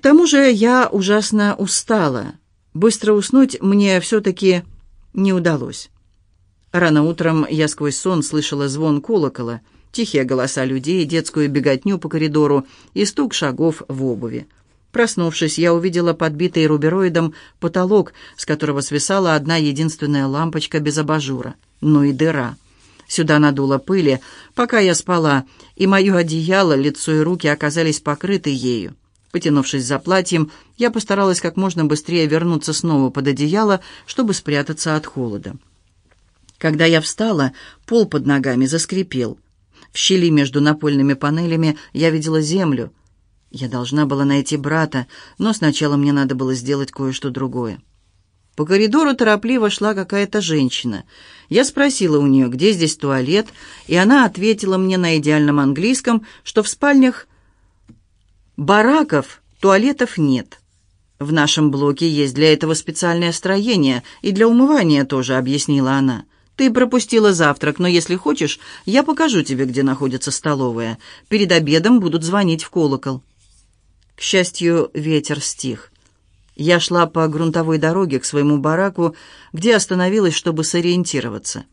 К тому же я ужасно устала. Быстро уснуть мне все-таки не удалось. Рано утром я сквозь сон слышала звон колокола, тихие голоса людей, детскую беготню по коридору и стук шагов в обуви. Проснувшись, я увидела подбитый рубероидом потолок, с которого свисала одна единственная лампочка без абажура. Ну и дыра. Сюда надуло пыли, пока я спала, и мое одеяло, лицо и руки оказались покрыты ею. Потянувшись за платьем, я постаралась как можно быстрее вернуться снова под одеяло, чтобы спрятаться от холода. Когда я встала, пол под ногами заскрипел. В щели между напольными панелями я видела землю. Я должна была найти брата, но сначала мне надо было сделать кое-что другое. По коридору торопливо шла какая-то женщина. Я спросила у нее, где здесь туалет, и она ответила мне на идеальном английском, что в спальнях бараков туалетов нет. В нашем блоке есть для этого специальное строение, и для умывания тоже, объяснила она. Ты пропустила завтрак, но если хочешь, я покажу тебе, где находится столовая. Перед обедом будут звонить в колокол. К счастью, ветер стих. Я шла по грунтовой дороге к своему бараку, где остановилась, чтобы сориентироваться.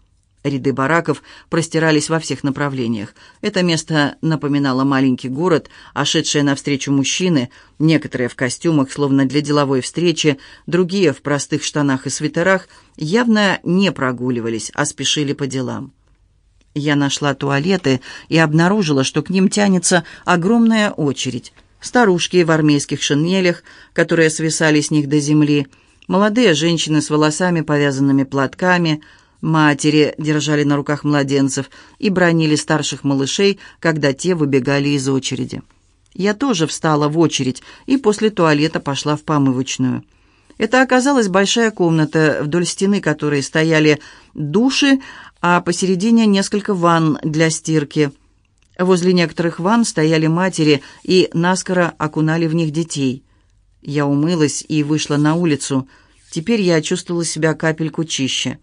Ряды бараков простирались во всех направлениях. Это место напоминало маленький город, а шедшие навстречу мужчины, некоторые в костюмах, словно для деловой встречи, другие в простых штанах и свитерах, явно не прогуливались, а спешили по делам. Я нашла туалеты и обнаружила, что к ним тянется огромная очередь. Старушки в армейских шинелях, которые свисали с них до земли, молодые женщины с волосами, повязанными платками – Матери держали на руках младенцев и бронили старших малышей, когда те выбегали из очереди. Я тоже встала в очередь и после туалета пошла в помывочную. Это оказалась большая комната, вдоль стены которой стояли души, а посередине несколько ванн для стирки. Возле некоторых ванн стояли матери и наскоро окунали в них детей. Я умылась и вышла на улицу. Теперь я чувствовала себя капельку чище.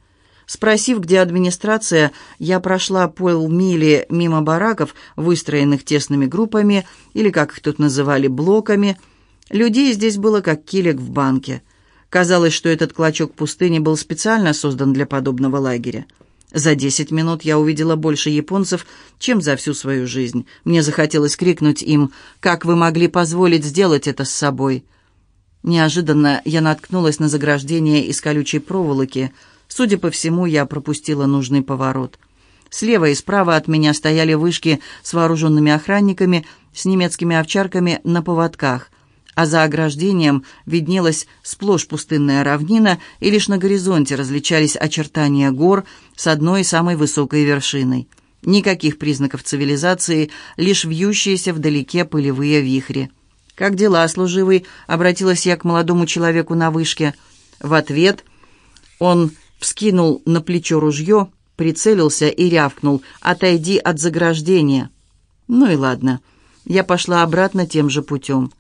Спросив, где администрация, я прошла полмили мимо бараков, выстроенных тесными группами, или, как их тут называли, блоками. Людей здесь было как килек в банке. Казалось, что этот клочок пустыни был специально создан для подобного лагеря. За десять минут я увидела больше японцев, чем за всю свою жизнь. Мне захотелось крикнуть им, «Как вы могли позволить сделать это с собой?» Неожиданно я наткнулась на заграждение из колючей проволоки – Судя по всему, я пропустила нужный поворот. Слева и справа от меня стояли вышки с вооруженными охранниками, с немецкими овчарками на поводках, а за ограждением виднелась сплошь пустынная равнина, и лишь на горизонте различались очертания гор с одной самой высокой вершиной. Никаких признаков цивилизации, лишь вьющиеся вдалеке пылевые вихри. «Как дела, служивый?» — обратилась я к молодому человеку на вышке. В ответ он вскинул на плечо ружье, прицелился и рявкнул «Отойди от заграждения». Ну и ладно. Я пошла обратно тем же путем.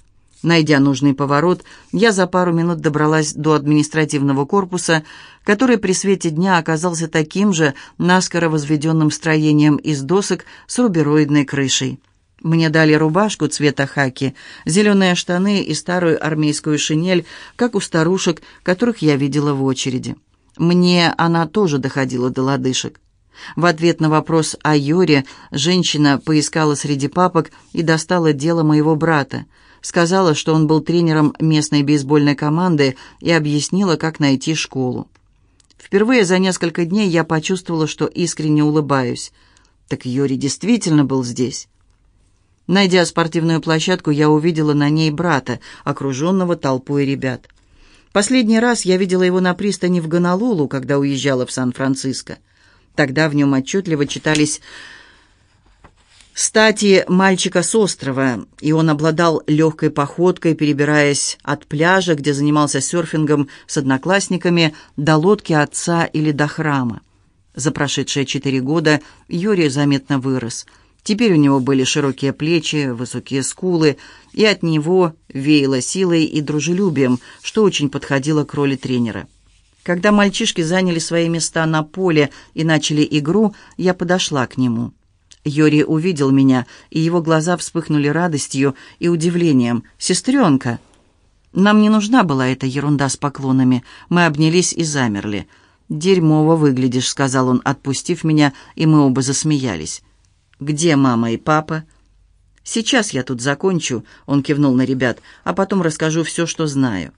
Найдя нужный поворот, я за пару минут добралась до административного корпуса, который при свете дня оказался таким же наскоро возведенным строением из досок с рубероидной крышей. Мне дали рубашку цвета хаки, зеленые штаны и старую армейскую шинель, как у старушек, которых я видела в очереди. Мне она тоже доходила до лодыжек. В ответ на вопрос о Йоре женщина поискала среди папок и достала дело моего брата. Сказала, что он был тренером местной бейсбольной команды и объяснила, как найти школу. Впервые за несколько дней я почувствовала, что искренне улыбаюсь. Так Йори действительно был здесь. Найдя спортивную площадку, я увидела на ней брата, окруженного толпой ребят. Последний раз я видела его на пристани в Гонолулу, когда уезжала в Сан-Франциско. Тогда в нем отчетливо читались стати мальчика с острова, и он обладал легкой походкой, перебираясь от пляжа, где занимался серфингом с одноклассниками, до лодки отца или до храма. За прошедшие четыре года Юрий заметно вырос – Теперь у него были широкие плечи, высокие скулы, и от него веяло силой и дружелюбием, что очень подходило к роли тренера. Когда мальчишки заняли свои места на поле и начали игру, я подошла к нему. Йори увидел меня, и его глаза вспыхнули радостью и удивлением. «Сестренка!» Нам не нужна была эта ерунда с поклонами. Мы обнялись и замерли. «Дерьмово выглядишь», — сказал он, отпустив меня, и мы оба засмеялись. «Где мама и папа?» «Сейчас я тут закончу», — он кивнул на ребят, «а потом расскажу все, что знаю».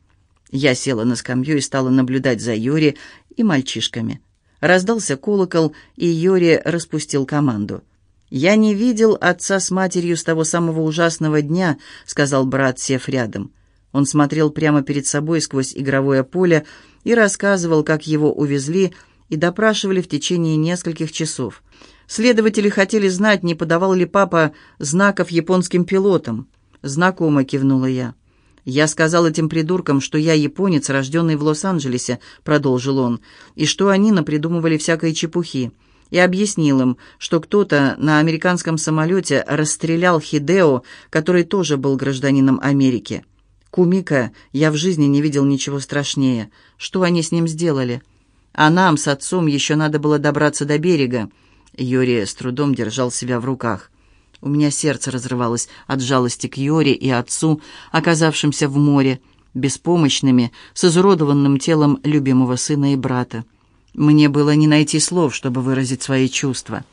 Я села на скамью и стала наблюдать за Юри и мальчишками. Раздался колокол, и Юри распустил команду. «Я не видел отца с матерью с того самого ужасного дня», — сказал брат, сев рядом. Он смотрел прямо перед собой сквозь игровое поле и рассказывал, как его увезли и допрашивали в течение нескольких часов. Следователи хотели знать, не подавал ли папа знаков японским пилотам. «Знакомо», — кивнула я. «Я сказал этим придуркам, что я японец, рожденный в Лос-Анджелесе», — продолжил он, «и что они напридумывали всякой чепухи. И объяснил им, что кто-то на американском самолете расстрелял Хидео, который тоже был гражданином Америки». Кумика, я в жизни не видел ничего страшнее. Что они с ним сделали? А нам с отцом еще надо было добраться до берега. Йори с трудом держал себя в руках. У меня сердце разрывалось от жалости к Йори и отцу, оказавшимся в море, беспомощными, с изуродованным телом любимого сына и брата. Мне было не найти слов, чтобы выразить свои чувства.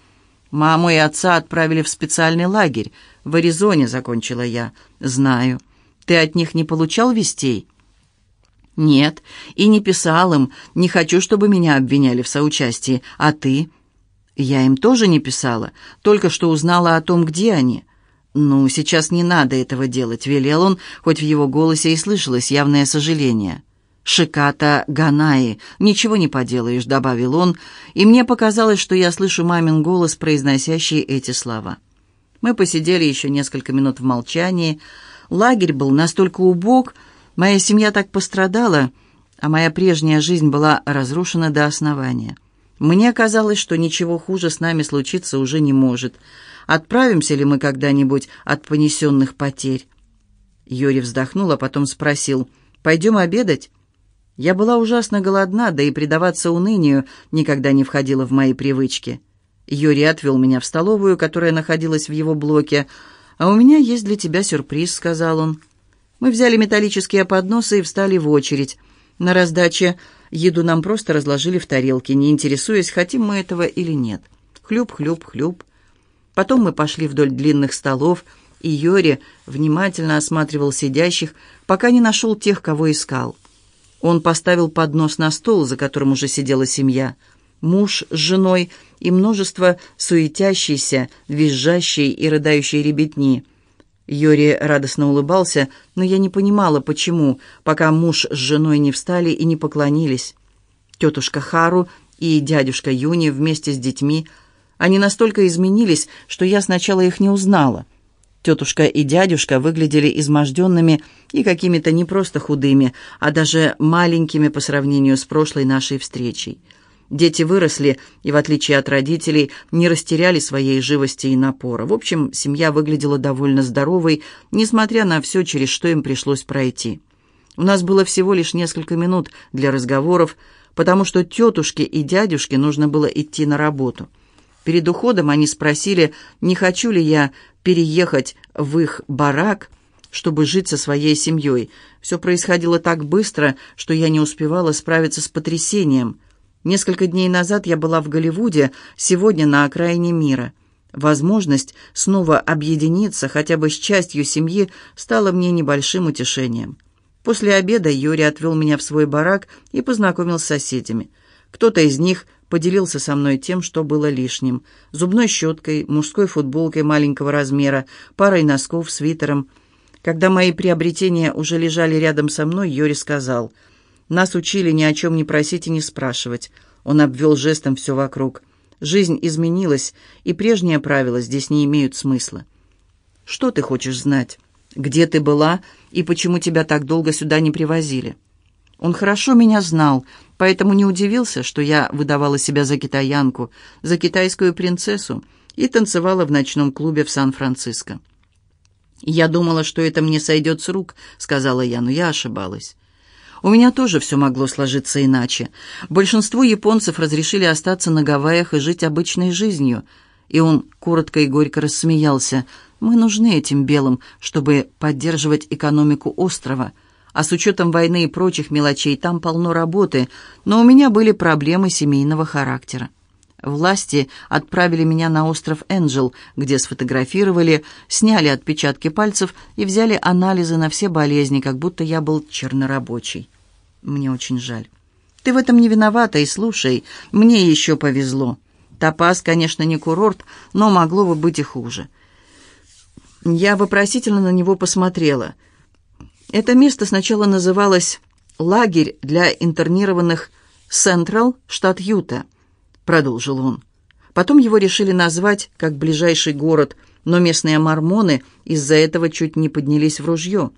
«Маму и отца отправили в специальный лагерь. В Аризоне», — закончила я. «Знаю». Ты от них не получал вестей?» «Нет, и не писал им. Не хочу, чтобы меня обвиняли в соучастии. А ты?» «Я им тоже не писала. Только что узнала о том, где они». «Ну, сейчас не надо этого делать», — велел он, хоть в его голосе и слышалось явное сожаление. «Шиката Ганаи, ничего не поделаешь», — добавил он, и мне показалось, что я слышу мамин голос, произносящий эти слова. Мы посидели еще несколько минут в молчании, — Лагерь был настолько убог, моя семья так пострадала, а моя прежняя жизнь была разрушена до основания. Мне казалось, что ничего хуже с нами случиться уже не может. Отправимся ли мы когда-нибудь от понесенных потерь? Юрий вздохнул, а потом спросил, «Пойдем обедать?» Я была ужасно голодна, да и предаваться унынию никогда не входило в мои привычки. Юрий отвел меня в столовую, которая находилась в его блоке, «А у меня есть для тебя сюрприз», — сказал он. Мы взяли металлические подносы и встали в очередь. На раздаче еду нам просто разложили в тарелке, не интересуясь, хотим мы этого или нет. Хлюп-хлюп-хлюп. Потом мы пошли вдоль длинных столов, и Йори внимательно осматривал сидящих, пока не нашел тех, кого искал. Он поставил поднос на стол, за которым уже сидела семья — муж с женой и множество суетящейся, визжащей и рыдающей ребятни. Йори радостно улыбался, но я не понимала, почему, пока муж с женой не встали и не поклонились. Тетушка Хару и дядюшка Юни вместе с детьми, они настолько изменились, что я сначала их не узнала. Тетушка и дядюшка выглядели изможденными и какими-то не просто худыми, а даже маленькими по сравнению с прошлой нашей встречей. Дети выросли и, в отличие от родителей, не растеряли своей живости и напора. В общем, семья выглядела довольно здоровой, несмотря на все, через что им пришлось пройти. У нас было всего лишь несколько минут для разговоров, потому что тетушке и дядюшке нужно было идти на работу. Перед уходом они спросили, не хочу ли я переехать в их барак, чтобы жить со своей семьей. Все происходило так быстро, что я не успевала справиться с потрясением – Несколько дней назад я была в Голливуде, сегодня на окраине мира. Возможность снова объединиться хотя бы с частью семьи стала мне небольшим утешением. После обеда Юрий отвел меня в свой барак и познакомил с соседями. Кто-то из них поделился со мной тем, что было лишним. Зубной щеткой, мужской футболкой маленького размера, парой носков, свитером. Когда мои приобретения уже лежали рядом со мной, Юрий сказал – нас учили ни о чем не просить и не спрашивать. Он обвел жестом все вокруг. Жизнь изменилась, и прежние правила здесь не имеют смысла. Что ты хочешь знать? Где ты была и почему тебя так долго сюда не привозили? Он хорошо меня знал, поэтому не удивился, что я выдавала себя за китаянку, за китайскую принцессу и танцевала в ночном клубе в Сан-Франциско. «Я думала, что это мне сойдет с рук», — сказала я, но я ошибалась. У меня тоже все могло сложиться иначе. Большинству японцев разрешили остаться на Гавайях и жить обычной жизнью. И он коротко и горько рассмеялся. «Мы нужны этим белым, чтобы поддерживать экономику острова. А с учетом войны и прочих мелочей там полно работы, но у меня были проблемы семейного характера. Власти отправили меня на остров Энджел, где сфотографировали, сняли отпечатки пальцев и взяли анализы на все болезни, как будто я был чернорабочий. Мне очень жаль. Ты в этом не виновата, и слушай, мне еще повезло. Топаз, конечно, не курорт, но могло бы быть и хуже. Я вопросительно на него посмотрела. Это место сначала называлось «Лагерь для интернированных Централ, штат Юта», — продолжил он. Потом его решили назвать как ближайший город, но местные мормоны из-за этого чуть не поднялись в ружье.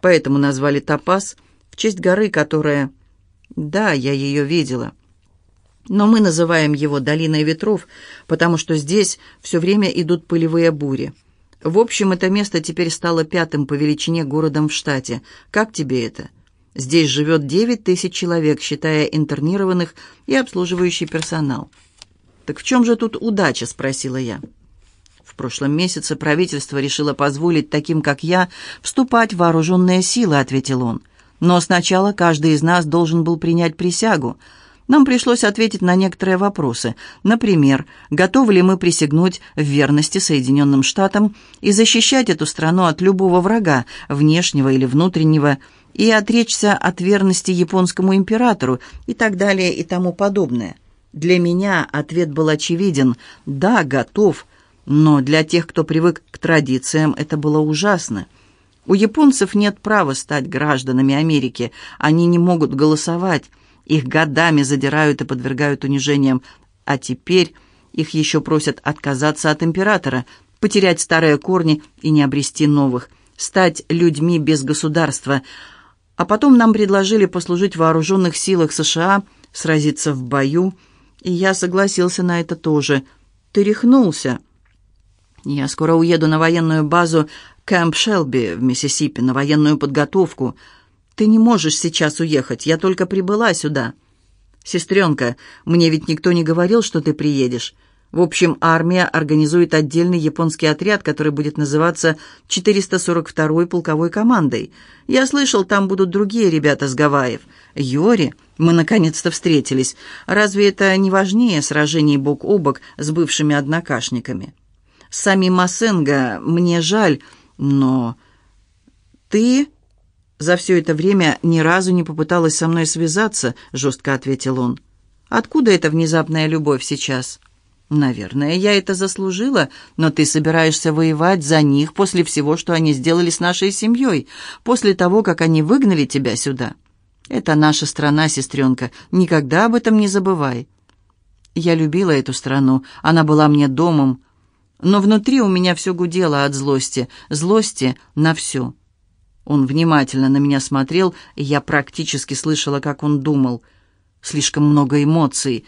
Поэтому назвали Топаз в честь горы, которая... Да, я ее видела. Но мы называем его «Долиной ветров», потому что здесь все время идут пылевые бури. В общем, это место теперь стало пятым по величине городом в штате. Как тебе это? Здесь живет 9 тысяч человек, считая интернированных и обслуживающий персонал. «Так в чем же тут удача?» – спросила я. В прошлом месяце правительство решило позволить таким, как я, вступать в вооруженные силы, ответил он. Но сначала каждый из нас должен был принять присягу – нам пришлось ответить на некоторые вопросы. Например, готовы ли мы присягнуть в верности Соединенным Штатам и защищать эту страну от любого врага, внешнего или внутреннего, и отречься от верности японскому императору и так далее и тому подобное. Для меня ответ был очевиден «да, готов», но для тех, кто привык к традициям, это было ужасно. У японцев нет права стать гражданами Америки, они не могут голосовать, их годами задирают и подвергают унижениям, а теперь их еще просят отказаться от императора, потерять старые корни и не обрести новых, стать людьми без государства. А потом нам предложили послужить в вооруженных силах США, сразиться в бою, и я согласился на это тоже. Ты рехнулся. Я скоро уеду на военную базу Кэмп Шелби в Миссисипи, на военную подготовку — «Ты не можешь сейчас уехать, я только прибыла сюда». «Сестренка, мне ведь никто не говорил, что ты приедешь. В общем, армия организует отдельный японский отряд, который будет называться 442-й полковой командой. Я слышал, там будут другие ребята с Гавайев. Йори, мы наконец-то встретились. Разве это не важнее сражений бок о бок с бывшими однокашниками? Сами Масенга, мне жаль, но ты за все это время ни разу не попыталась со мной связаться», — жестко ответил он. «Откуда эта внезапная любовь сейчас?» «Наверное, я это заслужила, но ты собираешься воевать за них после всего, что они сделали с нашей семьей, после того, как они выгнали тебя сюда. Это наша страна, сестренка, никогда об этом не забывай». Я любила эту страну, она была мне домом, но внутри у меня все гудело от злости, злости на все. Он внимательно на меня смотрел, и я практически слышала, как он думал. Слишком много эмоций.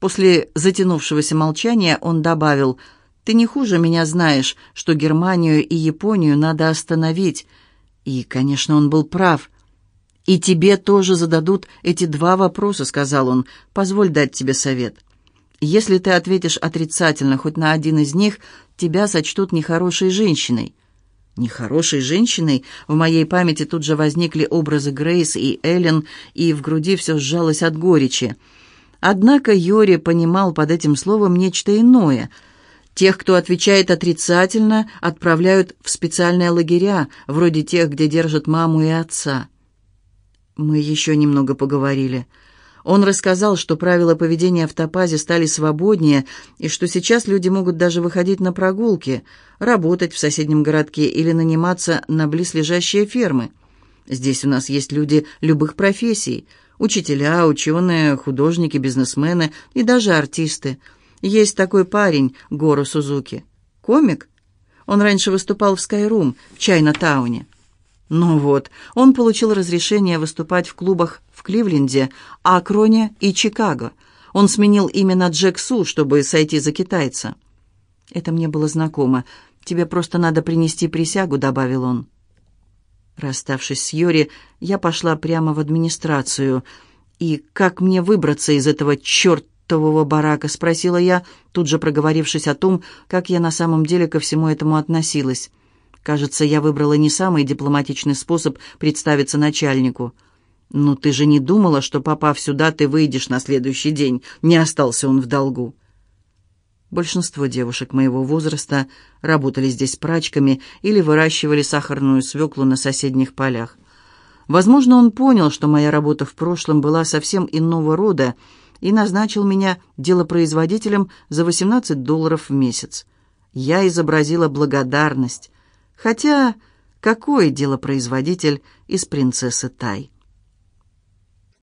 После затянувшегося молчания он добавил, «Ты не хуже меня знаешь, что Германию и Японию надо остановить». И, конечно, он был прав. «И тебе тоже зададут эти два вопроса», — сказал он. «Позволь дать тебе совет. Если ты ответишь отрицательно хоть на один из них, тебя сочтут нехорошей женщиной». Нехорошей женщиной в моей памяти тут же возникли образы Грейс и Эллен, и в груди все сжалось от горечи. Однако Йори понимал под этим словом нечто иное. Тех, кто отвечает отрицательно, отправляют в специальные лагеря, вроде тех, где держат маму и отца. Мы еще немного поговорили. Он рассказал, что правила поведения в Топазе стали свободнее, и что сейчас люди могут даже выходить на прогулки, работать в соседнем городке или наниматься на близлежащие фермы. Здесь у нас есть люди любых профессий – учителя, ученые, художники, бизнесмены и даже артисты. Есть такой парень, Гору Сузуки. Комик? Он раньше выступал в Скайрум, в Чайна-тауне. Ну вот, он получил разрешение выступать в клубах в Кливленде, Акроне и Чикаго. Он сменил имя на Джек Су, чтобы сойти за китайца. Это мне было знакомо. «Тебе просто надо принести присягу», — добавил он. Расставшись с Йори, я пошла прямо в администрацию. «И как мне выбраться из этого чертового барака?» — спросила я, тут же проговорившись о том, как я на самом деле ко всему этому относилась. Кажется, я выбрала не самый дипломатичный способ представиться начальнику. «Ну ты же не думала, что, попав сюда, ты выйдешь на следующий день?» Не остался он в долгу. Большинство девушек моего возраста работали здесь прачками или выращивали сахарную свеклу на соседних полях. Возможно, он понял, что моя работа в прошлом была совсем иного рода, и назначил меня делопроизводителем за 18 долларов в месяц. Я изобразила благодарность, Хотя какой делопроизводитель из принцессы Тай?